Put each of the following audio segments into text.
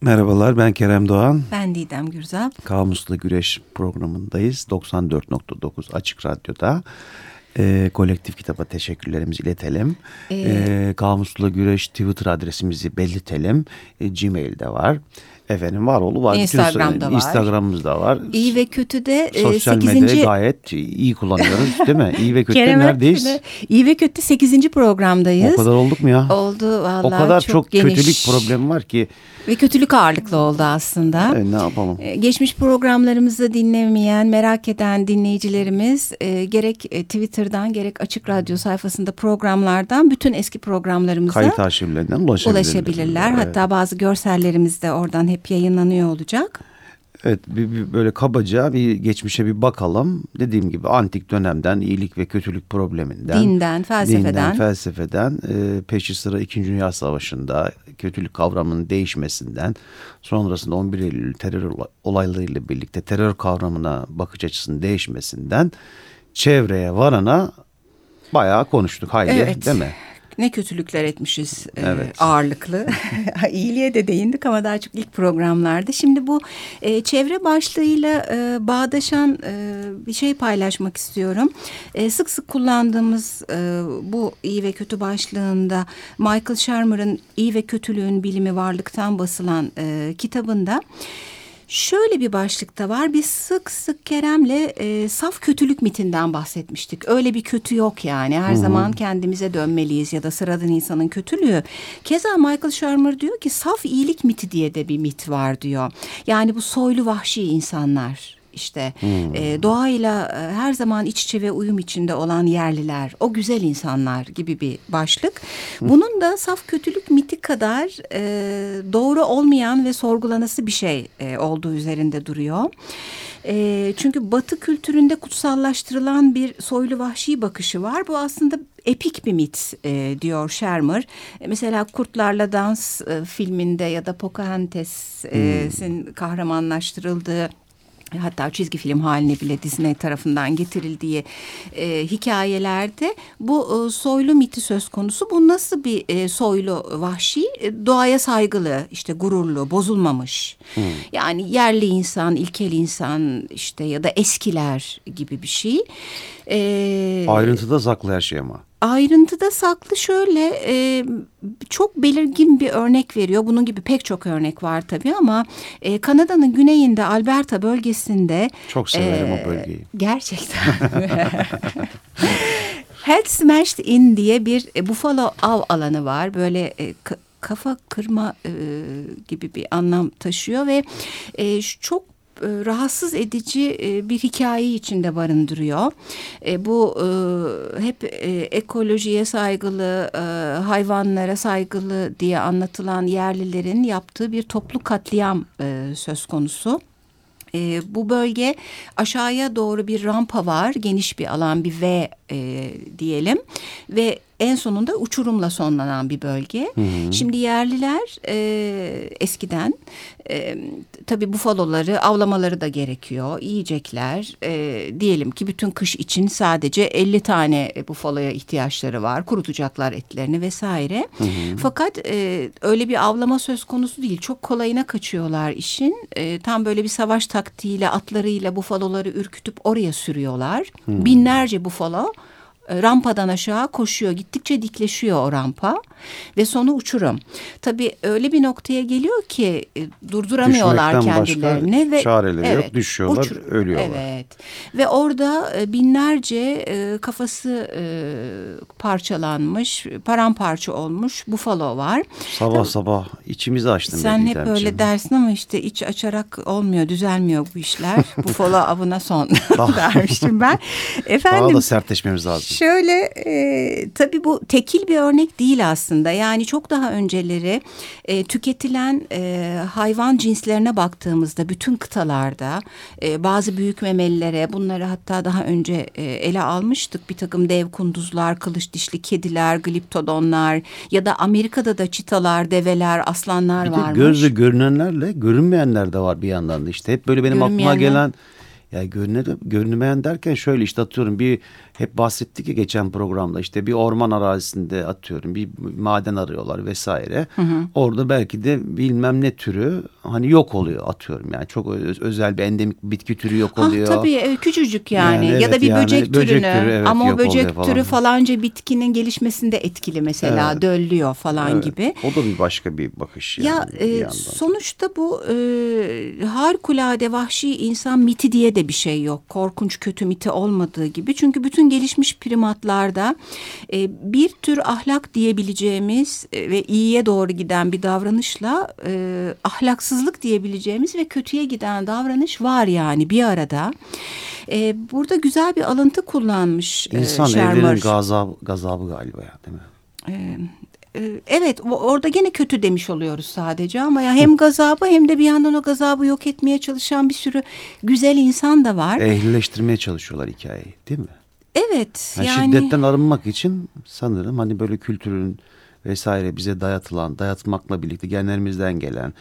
Merhabalar ben Kerem Doğan. Ben Didem Gürzap. Kamuslu Güreş programındayız. 94.9 Açık Radyo'da. E, kolektif kitaba teşekkürlerimizi iletelim. Ee, e, Kamuslu Güreş Twitter adresimizi belirtelim. E, Gmail'de var. Efendim var oğlu var. Instagram'da var. Instagram'ımızda var. İyi ve kötü de e, Sosyal 8. medyayı gayet iyi kullanıyoruz değil mi? İyi ve kötü neredeyiz? İyi ve kötü 8. programdayız. O kadar olduk mu ya? Oldu vallahi O kadar çok, çok geniş. kötülük problemi var ki. Ve kötülük ağırlıklı oldu aslında. Evet, ne yapalım? E, geçmiş programlarımızı dinlemeyen, merak eden dinleyicilerimiz e, gerek e, Twitter'dan gerek Açık Radyo sayfasında programlardan bütün eski programlarımıza kayıt arşivlerinden ulaşabilirler. ulaşabilirler. Evet. Hatta bazı görsellerimiz de oradan hep yayınlanıyor olacak. Evet bir, bir böyle kabaca bir geçmişe bir bakalım. Dediğim gibi antik dönemden iyilik ve kötülük probleminden. Dinden, felsefeden. Dinden, felsefeden e, peşi sıra 2. Dünya Savaşı'nda kötülük kavramının değişmesinden sonrasında 11 Eylül terör olaylarıyla birlikte terör kavramına bakış açısının değişmesinden çevreye varana bayağı konuştuk hayli evet. değil mi? Ne kötülükler etmişiz e, evet. e, ağırlıklı. İyiliğe de değindik ama daha çok ilk programlarda. Şimdi bu e, çevre başlığıyla e, bağdaşan e, bir şey paylaşmak istiyorum. E, sık sık kullandığımız e, bu iyi ve kötü başlığında Michael Shermer'ın İyi ve Kötülüğün Bilimi Varlıktan basılan e, kitabında... Şöyle bir başlıkta var. Biz sık sık Kerem'le e, saf kötülük mitinden bahsetmiştik. Öyle bir kötü yok yani. Her Hı-hı. zaman kendimize dönmeliyiz ya da sıradan insanın kötülüğü. Keza Michael Shermer diyor ki saf iyilik miti diye de bir mit var diyor. Yani bu soylu vahşi insanlar işte hmm. e, doğayla e, her zaman iç içe ve uyum içinde olan yerliler, o güzel insanlar gibi bir başlık. Bunun da saf kötülük miti kadar e, doğru olmayan ve sorgulanası bir şey e, olduğu üzerinde duruyor. E, çünkü Batı kültüründe kutsallaştırılan bir soylu vahşi bakışı var. Bu aslında epik bir mit e, diyor Shermer. E, mesela Kurtlarla Dans e, filminde ya da Pocahontas'in hmm. kahramanlaştırıldığı hatta çizgi film haline bile Disney tarafından getirildiği e, hikayelerde bu e, soylu miti söz konusu. Bu nasıl bir e, soylu vahşi? E, doğaya saygılı, işte gururlu, bozulmamış. Hmm. Yani yerli insan, ilkel insan işte ya da eskiler gibi bir şey. E, Ayrıntıda saklı her şey ama ayrıntıda saklı şöyle e, çok belirgin bir örnek veriyor. Bunun gibi pek çok örnek var tabii ama e, Kanada'nın güneyinde Alberta bölgesinde. Çok severim e, o bölgeyi. Gerçekten. Head Smashed In diye bir e, buffalo av alanı var. Böyle e, kafa kırma e, gibi bir anlam taşıyor ve e, çok rahatsız edici e, bir hikaye içinde barındırıyor. E, bu hep ekolojiye saygılı, hayvanlara saygılı diye anlatılan yerlilerin yaptığı bir toplu katliam söz konusu. E, bu bölge aşağıya doğru bir rampa var. Geniş bir alan bir V e, diyelim. Ve en sonunda uçurumla sonlanan bir bölge. Hı hı. Şimdi yerliler e, eskiden e, tabii bufaloları avlamaları da gerekiyor. Yiyecekler e, diyelim ki bütün kış için sadece 50 tane bufaloya ihtiyaçları var. Kurutacaklar etlerini vesaire. Hı hı. Fakat e, öyle bir avlama söz konusu değil. Çok kolayına kaçıyorlar işin. E, tam böyle bir savaş taktiğiyle atlarıyla bufaloları ürkütüp oraya sürüyorlar. Hı. Binlerce bufalo rampadan aşağı koşuyor. Gittikçe dikleşiyor o rampa ve sonu uçurum. Tabii öyle bir noktaya geliyor ki e, durduramıyorlar Düşmekten kendilerini ve çareleri evet, yok. Düşüyorlar, uçur, ölüyorlar. Evet. Ve orada e, binlerce kafası parçalanmış, paramparça olmuş bufalo var. Sabah sabah içimizi açtın. Sen hep öyle dersin ama işte iç açarak olmuyor, düzelmiyor bu işler. bufalo avına son dermiştim ben. Efendim, Daha da sertleşmemiz lazım. Şöyle e, tabii bu tekil bir örnek değil aslında. Yani çok daha önceleri e, tüketilen e, hayvan cinslerine baktığımızda bütün kıtalarda e, bazı büyük memelilere bunları hatta daha önce e, ele almıştık. Bir takım dev kunduzlar, kılıç dişli kediler, gliptodonlar ya da Amerika'da da çitalar, develer, aslanlar bir varmış. Gözle görünenlerle görünmeyenler de var bir yandan da işte. Hep böyle benim aklıma gelen Yani görüne, görünmeyen derken şöyle işte atıyorum bir hep bahsettik ya geçen programda işte bir orman arazisinde atıyorum bir maden arıyorlar vesaire. Hı hı. Orada belki de bilmem ne türü hani yok oluyor atıyorum yani çok özel bir endemik bitki türü yok ah, oluyor. Ah, tabii küçücük yani, yani evet, ya da bir yani, böcek, böcek türünü türü, evet, ama o böcek falan. türü falanca bitkinin gelişmesinde etkili mesela evet. döllüyor falan evet. gibi. O da bir başka bir bakış yani. Ya e, sonuçta bu e, harikulade vahşi insan miti diye de bir şey yok. Korkunç kötü miti olmadığı gibi. Çünkü bütün gelişmiş primatlarda e, bir tür ahlak diyebileceğimiz e, ve iyiye doğru giden bir davranışla e, ahlaksızlık diyebileceğimiz ve kötüye giden davranış var yani bir arada. E, burada güzel bir alıntı kullanmış İnsan e, evrenin gazabı, gazabı galiba ya değil mi? E, e, evet orada gene kötü demiş oluyoruz sadece ama ya hem gazabı hem de bir yandan o gazabı yok etmeye çalışan bir sürü güzel insan da var. Ehlileştirmeye çalışıyorlar hikayeyi değil mi? Evet. Yani, yani şiddetten arınmak için sanırım hani böyle kültürün vesaire bize dayatılan, dayatmakla birlikte genlerimizden gelen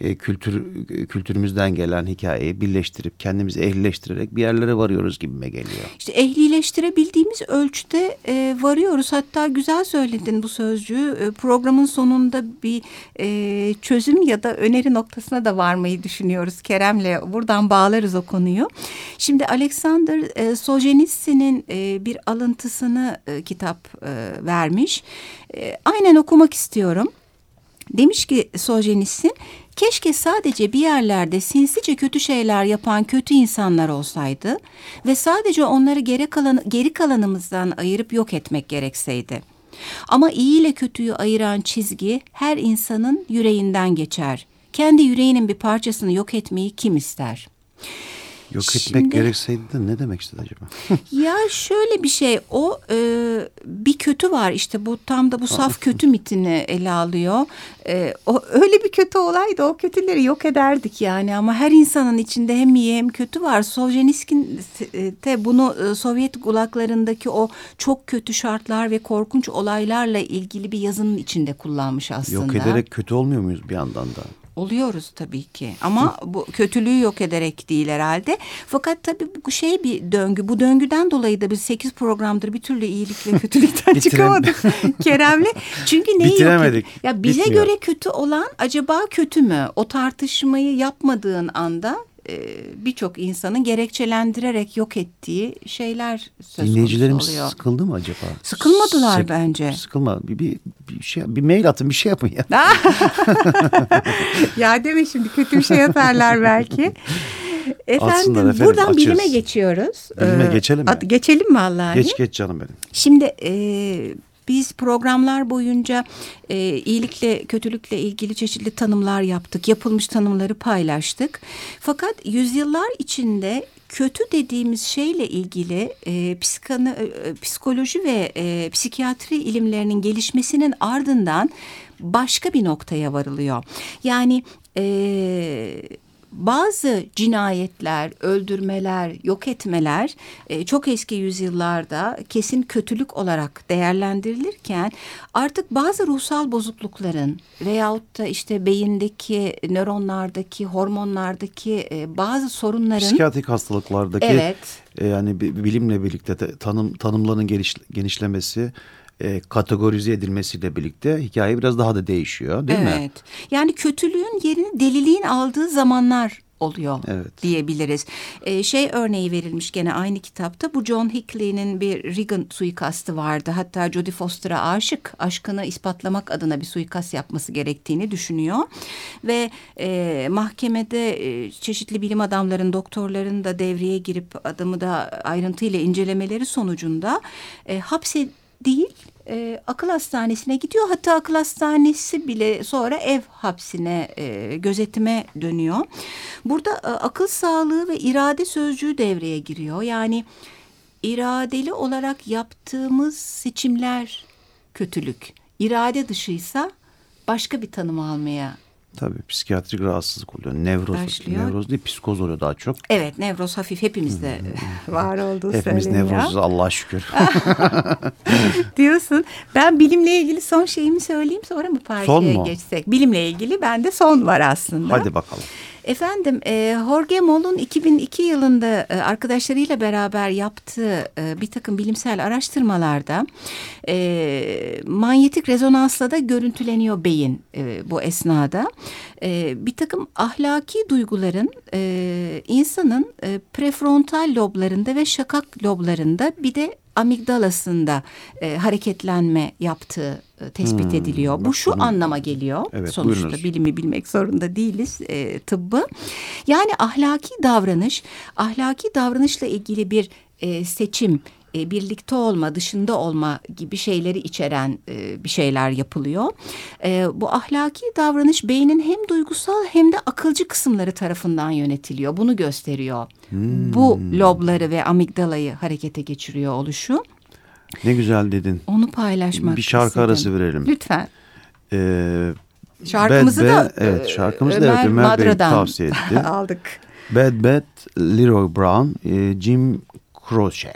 e, kültür kültürümüzden gelen hikayeyi birleştirip kendimizi ehlileştirerek bir yerlere varıyoruz gibime geliyor. İşte ehlileştirebildiğimiz ölçüde e, varıyoruz. Hatta güzel söyledin bu sözcüğü. E, programın sonunda bir e, çözüm ya da öneri noktasına da varmayı düşünüyoruz Kerem'le. Buradan bağlarız o konuyu. Şimdi Alexander e, Solzhenitsyn'in e, bir alıntısını e, kitap e, vermiş. E, aynen okumak istiyorum. Demiş ki Solzhenitsyn Keşke sadece bir yerlerde sinsice kötü şeyler yapan kötü insanlar olsaydı ve sadece onları geri, kalan, geri kalanımızdan ayırıp yok etmek gerekseydi. Ama iyi ile kötüyü ayıran çizgi her insanın yüreğinden geçer. Kendi yüreğinin bir parçasını yok etmeyi kim ister?'' Yok etmek Şimdi, gerekseydi de ne demek istedi acaba? ya şöyle bir şey o e, bir kötü var işte bu tam da bu saf kötü mitini ele alıyor. E, o öyle bir kötü olaydı o kötüleri yok ederdik yani ama her insanın içinde hem iyi hem kötü var. Solzhenitsyn de bunu e, Sovyet gulaklarındaki o çok kötü şartlar ve korkunç olaylarla ilgili bir yazının içinde kullanmış aslında. Yok ederek kötü olmuyor muyuz bir yandan da? Oluyoruz tabii ki ama bu kötülüğü yok ederek değil herhalde. Fakat tabii bu şey bir döngü. Bu döngüden dolayı da biz sekiz programdır bir türlü iyilik ve kötülükten çıkamadık Kerem'le. Çünkü neyi Bitiremedik. Yok? Ya bize Bitmiyor. göre kötü olan acaba kötü mü? O tartışmayı yapmadığın anda e, birçok insanın gerekçelendirerek yok ettiği şeyler söz Dinleyicilerimiz oluyor. sıkıldı mı acaba? Sıkılmadılar Sık, bence. Sıkılma. Bir, bir, bir şey bir mail atın bir şey yapın ya. ya deme şimdi kötü bir şey yaparlar belki. Efendim, efendim buradan açıyoruz. bilime geçiyoruz. Bilime ee, geçelim mi? Geçelim mi Allah'ın? Geç geç canım benim. Şimdi e, biz programlar boyunca e, iyilikle kötülükle ilgili çeşitli tanımlar yaptık. Yapılmış tanımları paylaştık. Fakat yüzyıllar içinde kötü dediğimiz şeyle ilgili e, psikanı, e, psikoloji ve e, psikiyatri ilimlerinin gelişmesinin ardından başka bir noktaya varılıyor. Yani e, bazı cinayetler, öldürmeler, yok etmeler e, çok eski yüzyıllarda kesin kötülük olarak değerlendirilirken artık bazı ruhsal bozuklukların veyahut da işte beyindeki nöronlardaki, hormonlardaki e, bazı sorunların psikiyatrik hastalıklardaki evet. e, yani bilimle birlikte tanım tanımların geniş, genişlemesi e, kategorize edilmesiyle birlikte hikaye biraz daha da değişiyor değil evet. mi? Evet. Yani kötülüğün yerini deliliğin aldığı zamanlar oluyor evet. diyebiliriz. Ee, şey örneği verilmiş gene aynı kitapta bu John Hickley'nin bir Reagan suikastı vardı. Hatta Jodie Foster'a aşık aşkını ispatlamak adına bir suikast yapması gerektiğini düşünüyor. Ve e, mahkemede e, çeşitli bilim adamların doktorların da devreye girip adamı da ayrıntıyla incelemeleri sonucunda e, hapse değil e, akıl hastanesine gidiyor. Hatta akıl hastanesi bile sonra ev hapsine e, gözetime dönüyor. Burada e, akıl sağlığı ve irade sözcüğü devreye giriyor. Yani iradeli olarak yaptığımız seçimler kötülük. İrade dışıysa başka bir tanım almaya Tabii psikiyatrik rahatsızlık oluyor. Nevroz, Başlıyor. nevroz değil psikoz oluyor daha çok. Evet nevroz hafif hepimizde var olduğu Hepimiz söyleniyor. nevrozuz Allah'a şükür. Diyorsun. Ben bilimle ilgili son şeyimi söyleyeyim sonra mı partiye geçsek? Bilimle ilgili bende son var aslında. Hadi bakalım. Efendim e, Jorge Moll'un 2002 yılında e, arkadaşlarıyla beraber yaptığı e, bir takım bilimsel araştırmalarda e, manyetik rezonansla da görüntüleniyor beyin e, bu esnada. E, bir takım ahlaki duyguların e, insanın e, prefrontal loblarında ve şakak loblarında bir de amigdalasında e, hareketlenme yaptığı e, tespit hmm, ediliyor. Bu şu bunu... anlama geliyor. Evet, Sonuçta buyurunuz. bilimi bilmek zorunda değiliz e, tıbbı. Yani ahlaki davranış, ahlaki davranışla ilgili bir e, seçim e, birlikte olma, dışında olma gibi şeyleri içeren e, bir şeyler yapılıyor. E, bu ahlaki davranış beynin hem duygusal hem de akılcı kısımları tarafından yönetiliyor. Bunu gösteriyor. Hmm. Bu lobları ve amigdalayı harekete geçiriyor oluşu. Ne güzel dedin. Onu paylaşmak Bir şarkı istedim. arası verelim. Lütfen. Ee, Şarkımızı Bad da evet, şarkımızı Ömer, da evet, Ömer Bey tavsiye etti. aldık. Bad Bad Leroy Brown, Jim Croce.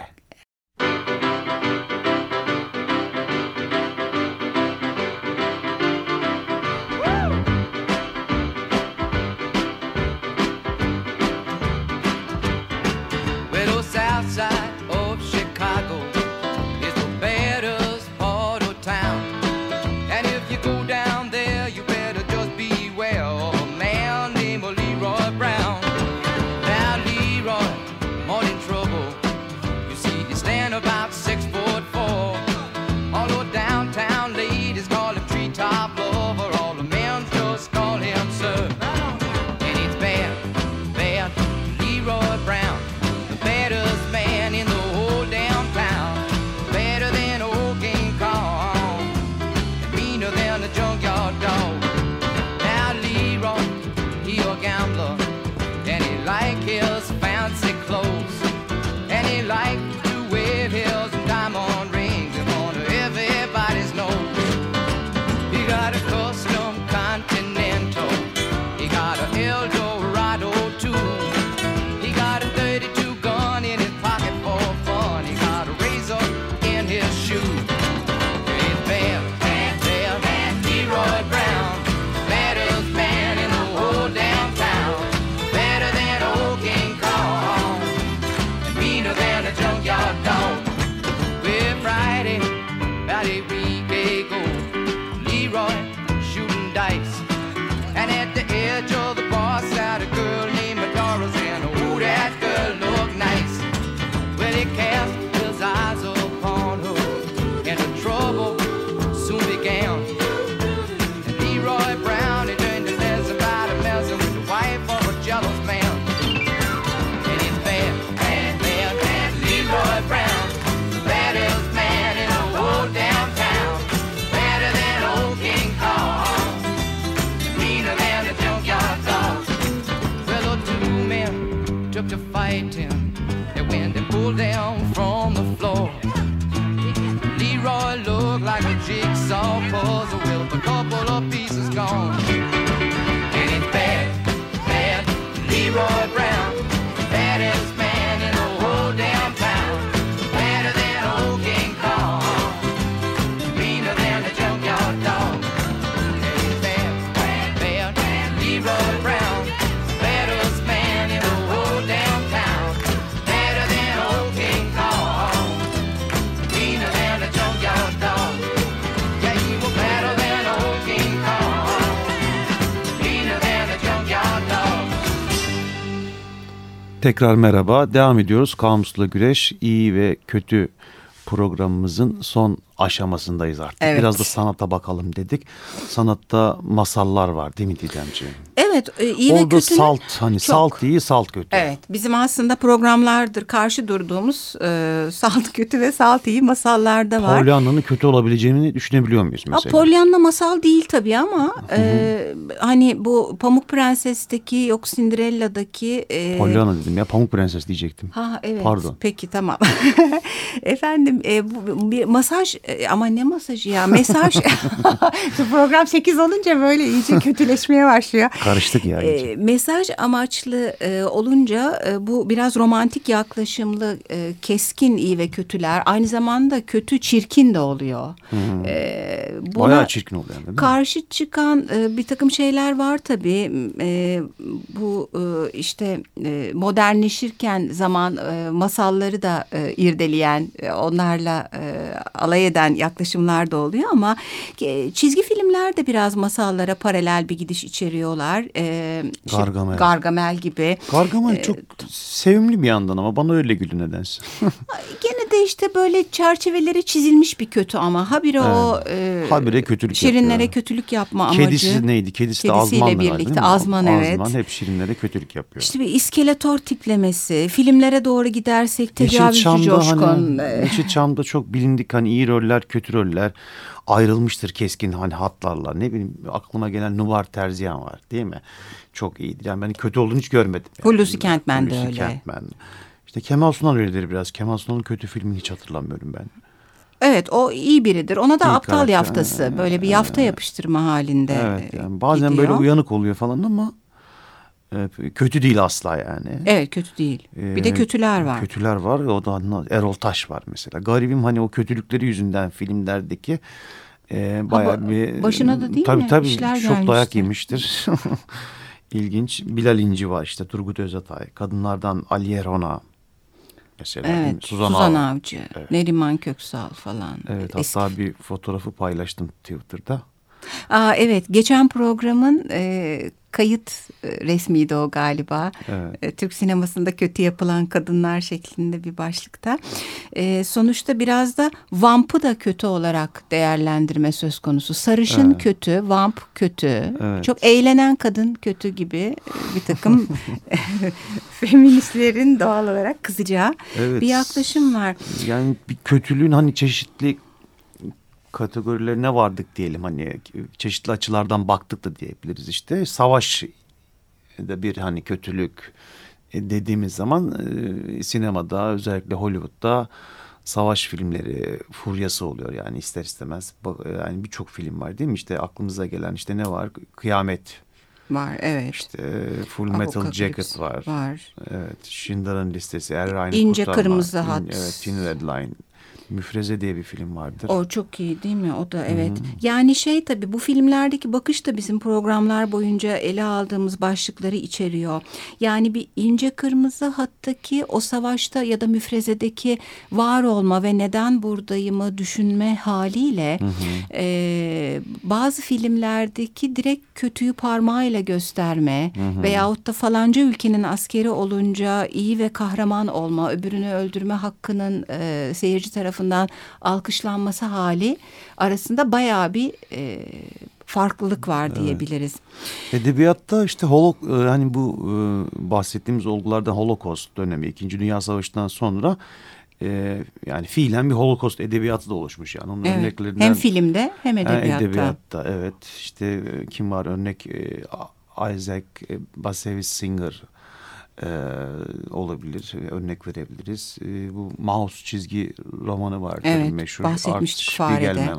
fighting. Tekrar merhaba. Devam ediyoruz. Kamusla Güreş iyi ve kötü programımızın son aşamasındayız artık. Evet. Biraz da sanata bakalım dedik. Sanatta masallar var değil mi Didemciğim? Evet e, iyi Orada ve kötü. salt hani çok. salt iyi salt kötü. Evet bizim aslında programlardır karşı durduğumuz e, salt kötü ve salt iyi masallarda var. Pollyanna'nın kötü olabileceğini düşünebiliyor muyuz mesela? Polyanna masal değil tabii ama e, hani bu Pamuk Prenses'teki yok Cinderella'daki. E, Pollyanna dedim ya Pamuk Prenses diyecektim. Ha evet. Pardon. Peki tamam. Efendim e, bu, bir masaj e, ama ne masajı ya mesaj program 8 olunca böyle iyice kötüleşmeye başlıyor. Karıştık ya. E, mesaj amaçlı e, olunca e, bu biraz romantik yaklaşımlı e, keskin iyi ve kötüler aynı zamanda kötü çirkin de oluyor. Hmm. E, buna Bayağı çirkin oluyor. Değil mi? Karşı çıkan e, bir takım şeyler var tabii. E, bu e, işte e, modernleşirken zaman e, masalları da e, irdeleyen e, onlarla e, alay eden yaklaşımlar da oluyor ama e, çizgi filmler de biraz masallara paralel bir gidiş içeriyorlar. E, Gargamel. Gargamel gibi. Gargamel e, çok sevimli bir yandan ama bana öyle gülü nedense. gene de işte böyle çerçeveleri çizilmiş bir kötü ama habire evet. o e, habire kötülük şirinlere yapıyor. kötülük yapma amacı. Kedisi neydi? Kedisi de Azman birlikte. Azman evet. Azman hep şirinlere kötülük yapıyor. İşte bir iskeletor tiplemesi. Filmlere doğru gidersek tecavüzcü coşkun. Hani, Yeşilçam'da çok bilindik hani iyi roller kötü roller ayrılmıştır keskin hani hatlarla. Ne bileyim aklıma gelen Nubar Terziyan var değil mi? Çok iyidir. Yani ben kötü olduğunu hiç görmedim. Yani. Hulusi Kentmen de öyle. Kentmen. İşte Kemal Sunal öyledir biraz. Kemal Sunal'ın kötü filmini hiç hatırlamıyorum ben. Evet o iyi biridir. Ona da iyi aptal karakter. yaftası. Böyle bir yafta yapıştırma halinde Evet yani bazen gidiyor. böyle uyanık oluyor falan ama e, kötü değil asla yani. Evet kötü değil. Bir de kötüler var. Kötüler var. O da Erol Taş var mesela. Garibim hani o kötülükleri yüzünden filmlerdeki e, bayağı ha, bir... Başına da değil tabii, mi? Tabii tabii çok dayak yemiştir. İlginç. Bilal İnci var işte Turgut Özatay. Kadınlardan Aliye Rona mesela. Evet, Suzan, Suzan Av Avcı, evet. Neriman Köksal falan. Evet, Eski. hatta bir fotoğrafı paylaştım Twitter'da. Aa, evet, geçen programın e, kayıt e, resmiydi o galiba. Evet. E, Türk sinemasında kötü yapılan kadınlar şeklinde bir başlıkta. E, sonuçta biraz da vampı da kötü olarak değerlendirme söz konusu. Sarışın evet. kötü, vamp kötü. Evet. Çok eğlenen kadın kötü gibi bir takım feministlerin doğal olarak kızacağı evet. bir yaklaşım var. Yani bir kötülüğün hani çeşitli kategorilerine vardık diyelim. Hani çeşitli açılardan baktık da diyebiliriz işte. Savaş da bir hani kötülük e, dediğimiz zaman e, sinemada özellikle Hollywood'da savaş filmleri furyası oluyor. Yani ister istemez yani birçok film var değil mi? İşte aklımıza gelen işte ne var? Kıyamet. Var evet. İşte Full Metal Jacket var. var. Evet Schindler'ın listesi Er Ryan'ı İnce Kırmızı Hat. evet Thin Red Line Müfreze diye bir film vardır. O çok iyi değil mi? O da evet. Hı -hı. Yani şey tabii bu filmlerdeki bakış da bizim programlar boyunca ele aldığımız başlıkları içeriyor. Yani bir ince kırmızı hattaki o savaşta ya da müfrezedeki var olma ve neden buradayımı düşünme haliyle hı hı. E, bazı filmlerdeki direkt kötüyü parmağıyla gösterme hı hı. veyahut da falanca ülkenin askeri olunca iyi ve kahraman olma, öbürünü öldürme hakkının e, seyirci tarafından tarafından alkışlanması hali arasında bayağı bir e, farklılık var diyebiliriz. Evet. Edebiyatta işte holok e, hani bu e, bahsettiğimiz olgulardan Holocaust dönemi 2. Dünya Savaşı'ndan sonra e, yani fiilen bir Holocaust edebiyatı da oluşmuş yani. Onun evet. örneklerinden hem filmde hem edebiyatta. Hem edebiyatta evet. İşte e, kim var örnek e, Isaac Bashevis Singer e, olabilir. Örnek verebiliriz. E, bu Mouse çizgi romanı var. Evet, meşhur. bahsetmiştik Fare'de.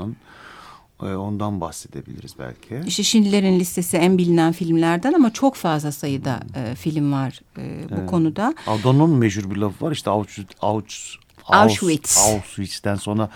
E, ondan bahsedebiliriz belki. İşte Schindler'in listesi en bilinen filmlerden ama çok fazla sayıda e, film var e, bu evet. konuda. Adorno'nun meşhur bir lafı var. İşte Auschwitz, Auschwitz Auschwitz. Auschwitz'ten sonra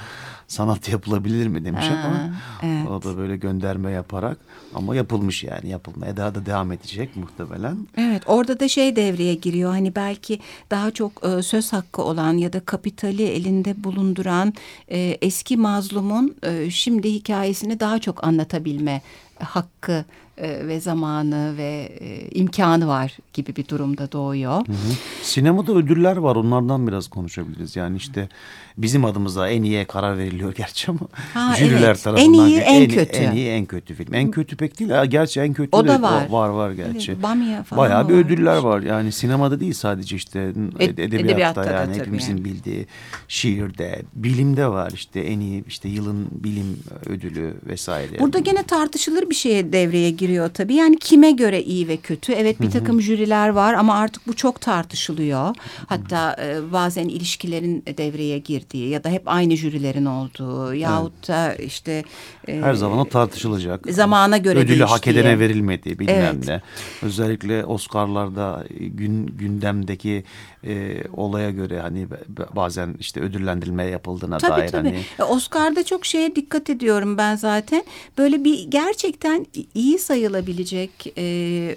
sanat yapılabilir mi demiş ha, ama evet. o da böyle gönderme yaparak ama yapılmış yani yapılmaya daha da devam edecek muhtemelen. Evet orada da şey devreye giriyor hani belki daha çok e, söz hakkı olan ya da kapitali elinde bulunduran e, eski mazlumun e, şimdi hikayesini daha çok anlatabilme hakkı e, ve zamanı ve e, imkanı var gibi bir durumda doğuyor. Hı hı. Sinemada ödüller var onlardan biraz konuşabiliriz. Yani işte bizim adımıza en iyiye karar veriliyor gerçi ama ha, jüriler evet. tarafından. En iyi en, en kötü. En iyi en kötü film. En kötü pek değil. Ha, gerçi en kötü o da var. var var gerçi. Evet, Bamya falan Bayağı bir ödüller var. Yani sinemada değil sadece işte Ed, edebiyatta, edebiyatta yani hepimizin yani. bildiği şiirde, bilimde var işte en iyi işte yılın bilim ödülü vesaire. Burada gene tartışılır bir şeye devreye giriyor tabii. Yani kime göre iyi ve kötü? Evet bir takım jüriler var ama artık bu çok tartışılıyor. Hatta e, bazen ilişkilerin devreye girdiği ya da hep aynı jürilerin olduğu olduğu yahut da işte e, her zaman o tartışılacak. Zamana göre ödülü değiştiği. hak edene verilmediği bilmem evet. ne. Özellikle Oscar'larda gün gündemdeki e, olaya göre hani bazen işte ödüllendirilme yapıldığına tabii, dair tabii. hani e, Oscar'da çok şeye dikkat ediyorum ben zaten. Böyle bir gerçekten iyi sayılabilecek e,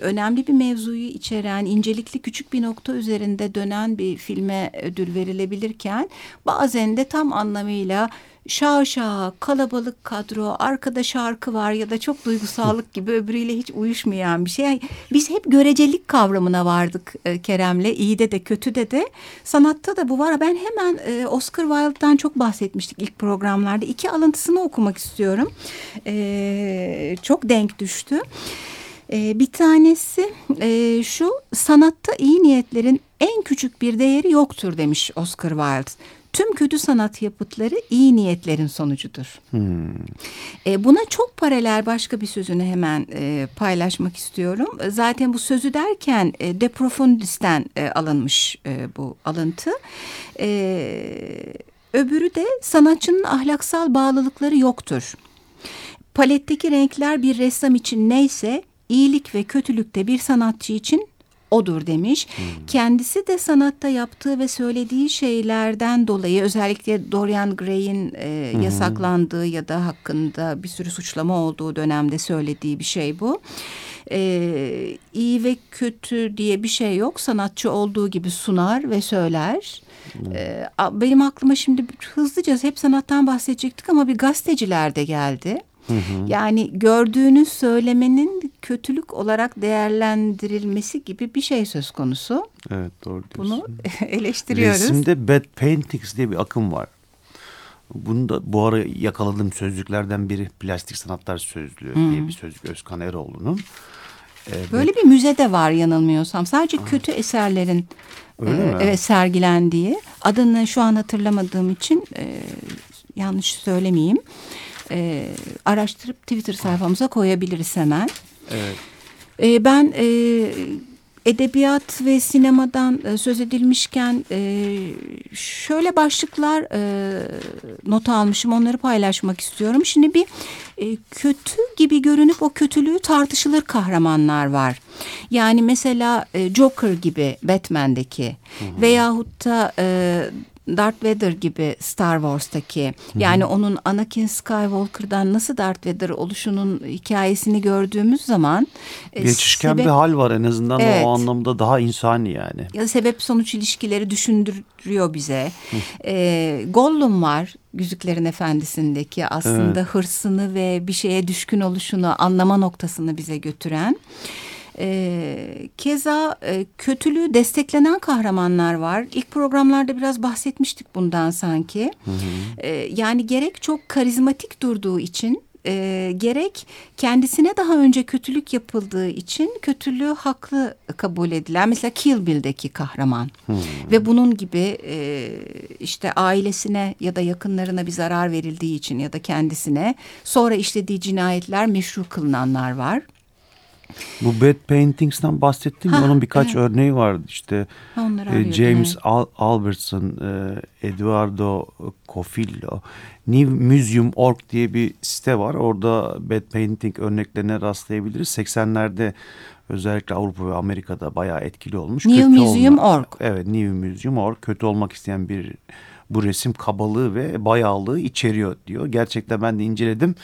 önemli bir mevzuyu içeren incelikli küçük bir nokta üzerinde dönen bir filme ödül verilebilirken bazen de tam anlamıyla şaşa kalabalık kadro arkada şarkı var ya da çok duygusallık gibi öbürüyle hiç uyuşmayan bir şey. Yani biz hep görecelik kavramına vardık e, Kerem'le iyide de kötüde de sanatta da bu var. Ben hemen e, Oscar Wilde'dan çok bahsetmiştik ilk programlarda. İki alıntısını okumak istiyorum. E, çok denk düştü. E, bir tanesi e, şu sanatta iyi niyetlerin en küçük bir değeri yoktur demiş Oscar Wilde. Tüm kötü sanat yapıtları iyi niyetlerin sonucudur. Hmm. E, buna çok paralel başka bir sözünü hemen e, paylaşmak istiyorum. Zaten bu sözü derken e, De Profundis'ten e, alınmış e, bu alıntı. E, öbürü de sanatçının ahlaksal bağlılıkları yoktur. Paletteki renkler bir ressam için neyse iyilik ve kötülükte bir sanatçı için odur demiş. Hmm. Kendisi de sanatta yaptığı ve söylediği şeylerden dolayı özellikle Dorian Gray'in e, hmm. yasaklandığı ya da hakkında bir sürü suçlama olduğu dönemde söylediği bir şey bu. E, iyi ve kötü diye bir şey yok. Sanatçı olduğu gibi sunar ve söyler. Hmm. E, benim aklıma şimdi hızlıca hep sanattan bahsedecektik ama bir gazeteciler de geldi. Hı hı. Yani gördüğünü söylemenin kötülük olarak değerlendirilmesi gibi bir şey söz konusu. Evet doğru diyorsun. Bunu eleştiriyoruz. Resimde bad paintings diye bir akım var. Bunu da bu ara yakaladığım sözlüklerden biri plastik sanatlar sözlüğü hı. diye bir sözlük Özkan Eroğlu'nun. Ee, Böyle bir müze de var yanılmıyorsam. Sadece Aa. kötü eserlerin Öyle e, mi? evet sergilendiği. Adını şu an hatırlamadığım için e, yanlış söylemeyeyim e, araştırıp Twitter sayfamıza koyabiliriz hemen. Evet. E, ben e, edebiyat ve sinemadan e, söz edilmişken e, şöyle başlıklar e, not almışım onları paylaşmak istiyorum. Şimdi bir e, kötü gibi görünüp o kötülüğü tartışılır kahramanlar var. Yani mesela e, Joker gibi Batman'deki hı hı. veyahut da e, Darth Vader gibi Star Wars'taki Hı-hı. yani onun Anakin Skywalker'dan nasıl Darth Vader oluşunun hikayesini gördüğümüz zaman e, geçişken sebep, bir hal var en azından evet, o anlamda daha insani yani. Ya sebep sonuç ilişkileri düşündürüyor bize. e, Gollum var Yüzüklerin Efendisi'ndeki aslında evet. hırsını ve bir şeye düşkün oluşunu anlama noktasını bize götüren. E, keza e, kötülüğü desteklenen kahramanlar var. İlk programlarda biraz bahsetmiştik bundan sanki. Hı hı. E, yani gerek çok karizmatik durduğu için e, gerek kendisine daha önce kötülük yapıldığı için kötülüğü haklı kabul edilen mesela Kill Bill'deki kahraman hmm. ve bunun gibi e, işte ailesine ya da yakınlarına bir zarar verildiği için ya da kendisine sonra işlediği cinayetler meşru kılınanlar var. Bu Bad Paintings'ten bahsettim ha, onun birkaç evet. örneği vardı işte e, James evet. Al Albertson, e, Eduardo Cofillo, New Museum.org diye bir site var. Orada Bad Painting örneklerine rastlayabiliriz. 80'lerde özellikle Avrupa ve Amerika'da bayağı etkili olmuş. New Museum.org. Evet New Museum.org kötü olmak isteyen bir bu resim kabalığı ve bayağılığı içeriyor diyor. Gerçekten ben de inceledim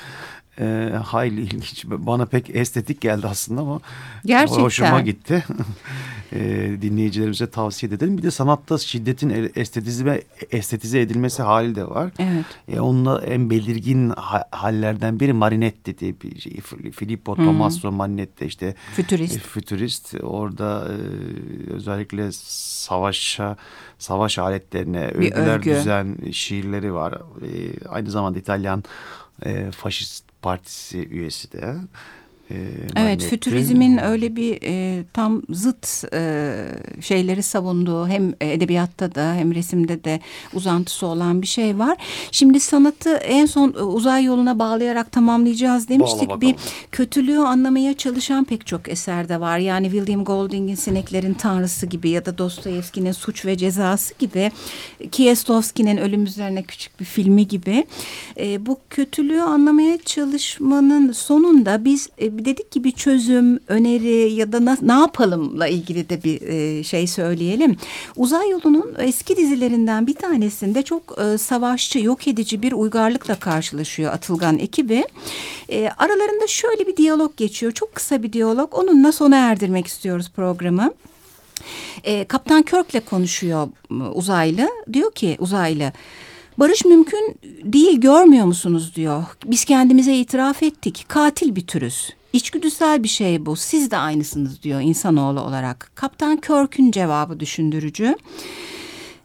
e, hayli ilginç. Bana pek estetik geldi aslında ama Gerçekten. hoşuma gitti. e, dinleyicilerimize tavsiye edelim. Bir de sanatta şiddetin estetize, estetize edilmesi hali de var. Evet. E, onunla en belirgin ha, hallerden biri Marinetti diye bir şey. Filippo hmm. Tommaso Marinetti işte. Fütürist. E, fütürist. Orada e, özellikle savaşa savaş aletlerine övgüler düzen şiirleri var. E, aynı zamanda İtalyan e, faşist partisi üyesi de. E, evet, fütürizmin öyle bir e, tam zıt e, şeyleri savunduğu hem edebiyatta da hem resimde de uzantısı olan bir şey var. Şimdi sanatı en son e, uzay yoluna bağlayarak tamamlayacağız demiştik. Bir kötülüğü anlamaya çalışan pek çok eserde var. Yani William Golding'in Sineklerin Tanrısı gibi ya da Dostoyevski'nin Suç ve Cezası gibi Kieslowski'nin Ölüm Üzerine Küçük bir filmi gibi. E, bu kötülüğü anlamaya çalışmanın sonunda biz e, dedik ki bir çözüm, öneri ya da na, ne yapalımla ilgili de bir e, şey söyleyelim. Uzay yolunun eski dizilerinden bir tanesinde çok e, savaşçı, yok edici bir uygarlıkla karşılaşıyor Atılgan ekibi. E, aralarında şöyle bir diyalog geçiyor. Çok kısa bir diyalog. Onunla sona erdirmek istiyoruz programı. E, Kaptan Kirk'le konuşuyor uzaylı. Diyor ki uzaylı Barış mümkün değil görmüyor musunuz diyor. Biz kendimize itiraf ettik. Katil bir türüz. İçgüdüsel bir şey bu. Siz de aynısınız diyor insanoğlu olarak. Kaptan Kirk'ün cevabı düşündürücü.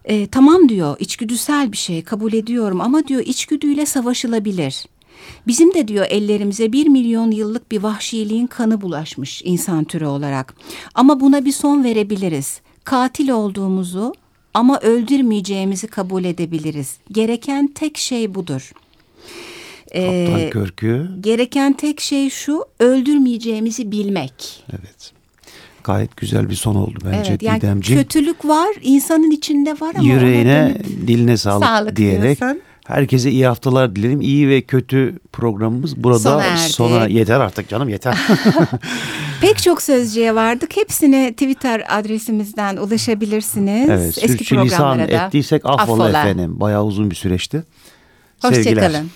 E, tamam diyor içgüdüsel bir şey kabul ediyorum ama diyor içgüdüyle savaşılabilir. Bizim de diyor ellerimize bir milyon yıllık bir vahşiliğin kanı bulaşmış insan türü olarak. Ama buna bir son verebiliriz. Katil olduğumuzu ama öldürmeyeceğimizi kabul edebiliriz. Gereken tek şey budur. Kaptan ee, Körkü. Gereken tek şey şu öldürmeyeceğimizi bilmek. Evet. Gayet güzel bir son oldu bence evet, yani Didemciğim. Kötülük var insanın içinde var ama. Yüreğine diline sağlık, sağlık diyerek. Diyorsun. Herkese iyi haftalar dilerim. İyi ve kötü programımız burada sona, sona yeter artık canım yeter. Pek çok sözcüye vardık. Hepsine Twitter adresimizden ulaşabilirsiniz. Evet, Eski programlara da. ettiysek affola, affola efendim. Bayağı uzun bir süreçti. Hoşçakalın.